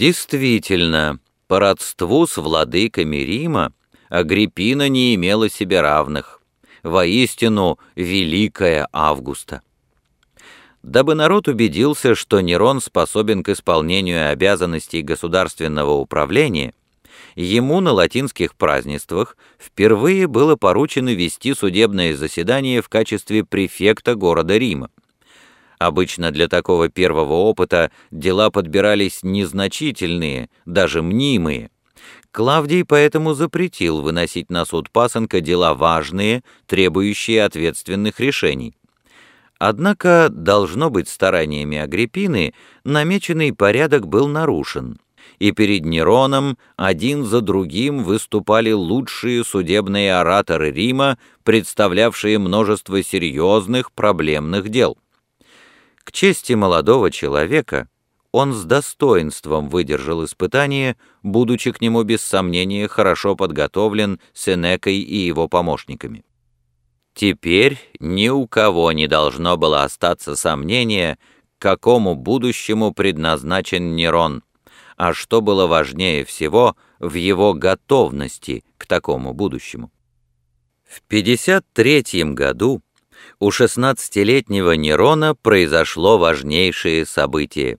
Действительно, по родству с владыками Рима Агриппина не имела себе равных. Воистину, великая Августа. Дабы народ убедился, что Нерон способен к исполнению обязанностей государственного управления, ему на латинских празднествах впервые было поручено вести судебное заседание в качестве префекта города Рима. Обычно для такого первого опыта дела подбирались незначительные, даже мнимые. Клавдий поэтому запретил выносить на суд пасынка дела важные, требующие ответственных решений. Однако, должно быть стараниями Агриппины, намеченный порядок был нарушен, и перед Нероном один за другим выступали лучшие судебные ораторы Рима, представлявшие множество серьезных проблемных дел. К чести молодого человека, он с достоинством выдержал испытание, будучи к нему без сомнения хорошо подготовлен Сенекой и его помощниками. Теперь ни у кого не должно было остаться сомнения, к какому будущему предназначен Нерон, а что было важнее всего в его готовности к такому будущему. В 53 году у 16-летнего Нерона произошло важнейшее событие.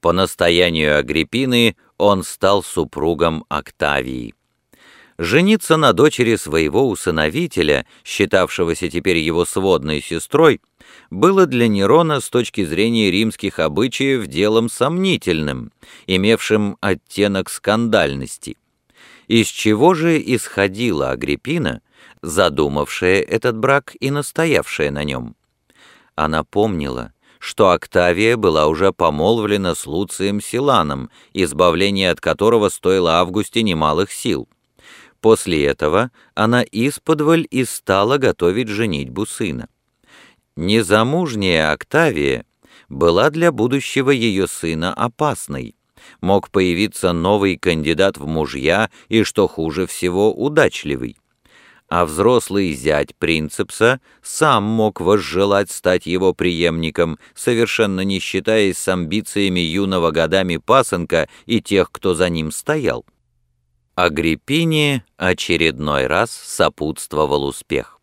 По настоянию Агриппины он стал супругом Октавии. Жениться на дочери своего усыновителя, считавшегося теперь его сводной сестрой, было для Нерона с точки зрения римских обычаев делом сомнительным, имевшим оттенок скандальности. Из чего же исходила Агриппина, задумавшая этот брак и настоявшая на нем? Она помнила, что Октавия была уже помолвлена с Луцием Силаном, избавление от которого стоило Августе немалых сил. После этого она исподволь и стала готовить женитьбу сына. Незамужняя Октавия была для будущего ее сына опасной. Мог появиться новый кандидат в мужья и, что хуже всего, удачливый. А взрослый зять принцепса сам мог возжелать стать его преемником, совершенно не считаясь с амбициями юного годами пасынка и тех, кто за ним стоял. Агриппине очередной раз сопутствовал успех.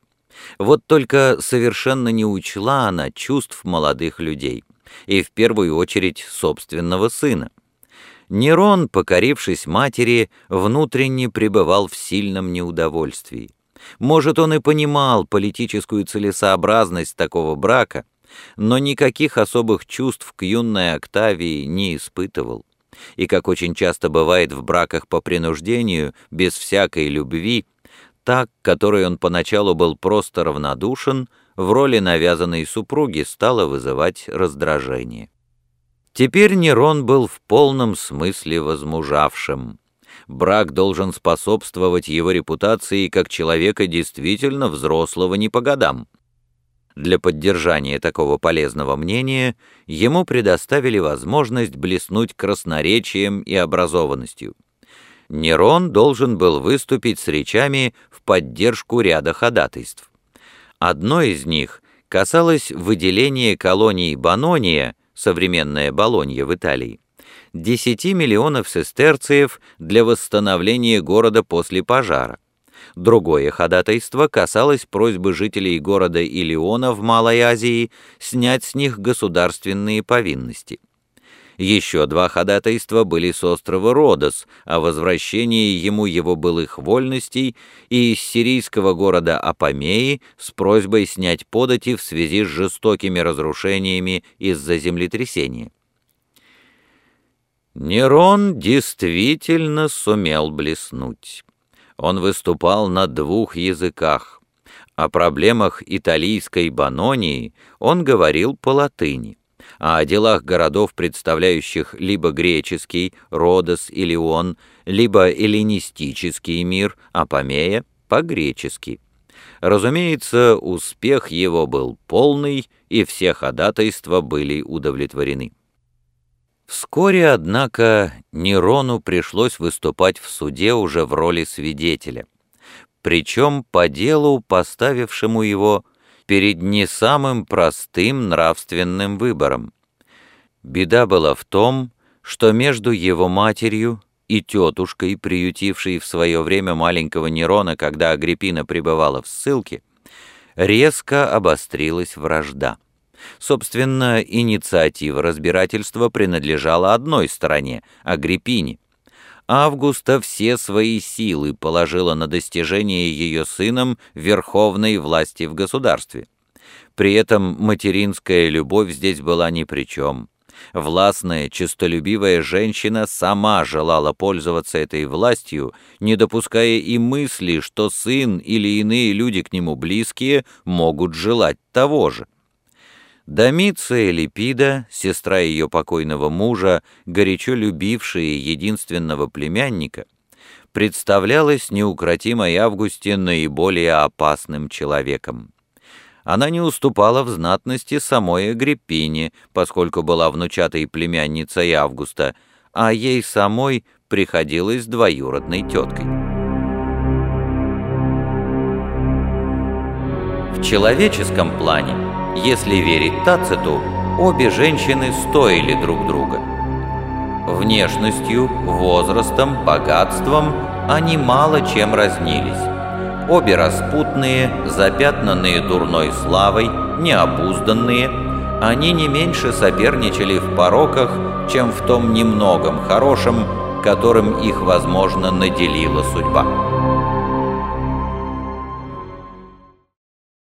Вот только совершенно не учла она чувств молодых людей, и в первую очередь собственного сына. Нерон, покорившись матери, внутренне пребывал в сильном неудовольствии. Может, он и понимал политическую целесообразность такого брака, но никаких особых чувств к юной Октавии не испытывал и, как очень часто бывает в браках по принуждению, без всякой любви, так, которой он поначалу был просто равнодушен, в роли навязанной супруги стало вызывать раздражение. Теперь Нерон был в полном смысле возмужавшим. Брак должен способствовать его репутации как человека действительно взрослого не по годам. Для поддержания такого полезного мнения ему предоставили возможность блеснуть красноречием и образованностью. Нерон должен был выступить с речами в поддержку ряда ходатайств. Одно из них касалось выделения колонии Банония, современная Болонья в Италии, 10 миллионов сестерциев для восстановления города после пожара. Другое ходатайство касалось просьбы жителей города Илиона в Малой Азии снять с них государственные повинности. Еще два ходатайства были с острова Родос о возвращении ему его былых вольностей и из сирийского города Апамеи с просьбой снять подати в связи с жестокими разрушениями из-за землетрясения. Нерон действительно сумел блеснуть. Он выступал на двух языках. О проблемах италийской банонии он говорил по латыни, а о делах городов, представляющих либо греческий, Родос или Он, либо эллинистический мир, Апомея, по-гречески. Разумеется, успех его был полный, и все ходатайства были удовлетворены. Вскоре, однако, Нерону пришлось выступать в суде уже в роли свидетеля, причем по делу, поставившему его перед не самым простым нравственным выбором. Беда была в том, что между его матерью и тетушкой, приютившей в свое время маленького Нерона, когда Агриппина пребывала в ссылке, резко обострилась вражда. Собственно, инициатива разбирательства принадлежала одной стороне — Агриппине. Августа все свои силы положила на достижение ее сыном верховной власти в государстве. При этом материнская любовь здесь была ни при чем. Властная, честолюбивая женщина сама желала пользоваться этой властью, не допуская и мысли, что сын или иные люди к нему близкие могут желать того же. Домиция Липида, сестра ее покойного мужа, горячо любившая единственного племянника, представлялась неукротимой Августе наиболее опасным человеком. Она не уступала в знатности самой Агриппине, поскольку была внучатой племянницей Августа, а ей самой приходилось двоюродной теткой. В человеческом плане если верить Тациту, обе женщины стоили друг друга. Внешностью, возрастом, богатством они мало чем разнились. Обе распутные, запятнанные дурной славой, необузданные, они не меньше соперничали в пороках, чем в том немногом хорошем, которым их, возможно, наделила судьба.